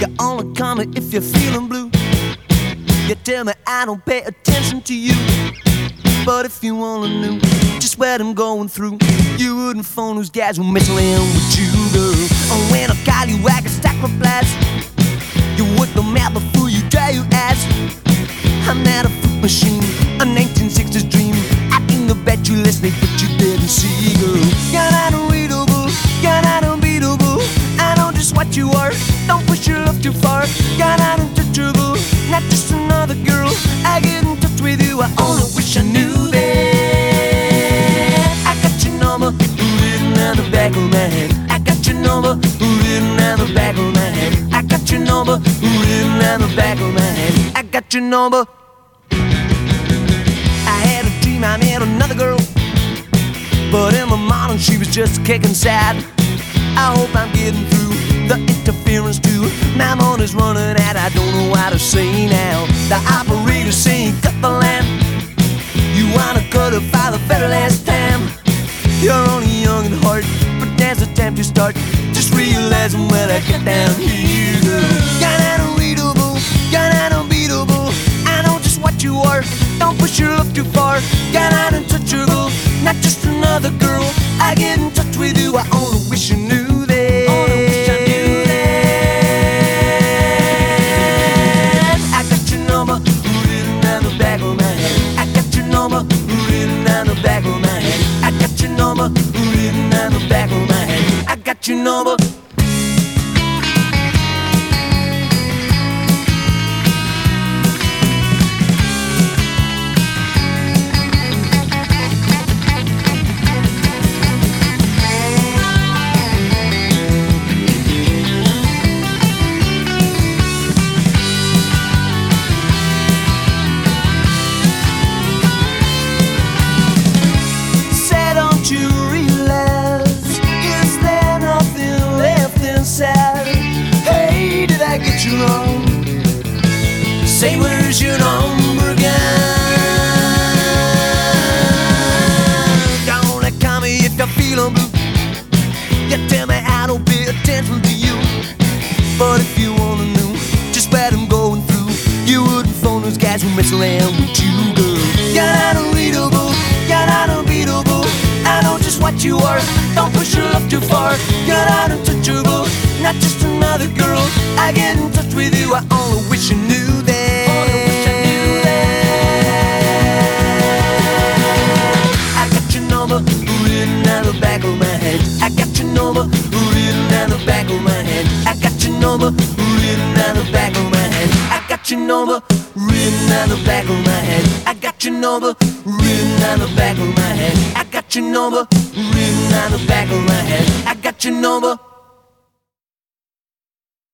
You only call me if you're feeling blue. You tell me I don't pay attention to you. But if you only knew just what I'm going through, you wouldn't phone those guys who messing with you, girl. And when I call you, I stack replies. You would the map before you try your ass. I'm not a fruit machine, back of my head. I got your number. I had a dream I met another girl, but in the morning she was just kicking sad. I hope I'm getting through the interference too. My money's running out, I don't know what to say now. The operator's saying cut the lamp. You wanna cut it for the very last time. You're only young and hard, but there's a time to start. Just realizing when I get down here, girl. Far. You're not untouchable, not just another girl. I get in touch with you. I only wish you knew that. Only wish I knew that. I got your number written on the back of my head. I got your number Gone? Don't me if you're feeling blue. Tell me I don't pay attention to you. But if you just what through, you wouldn't phone those guys who mess around with you. You're not you're not unbeatable. I know just what you are. Don't push too far. You're not untouchable, not just another girl. I get in touch with you. I only wish you knew number written on the back of my head. I got your number written on the back of my head. I got your number written on the back of my head. I got your number written on the back of my head. I got your number.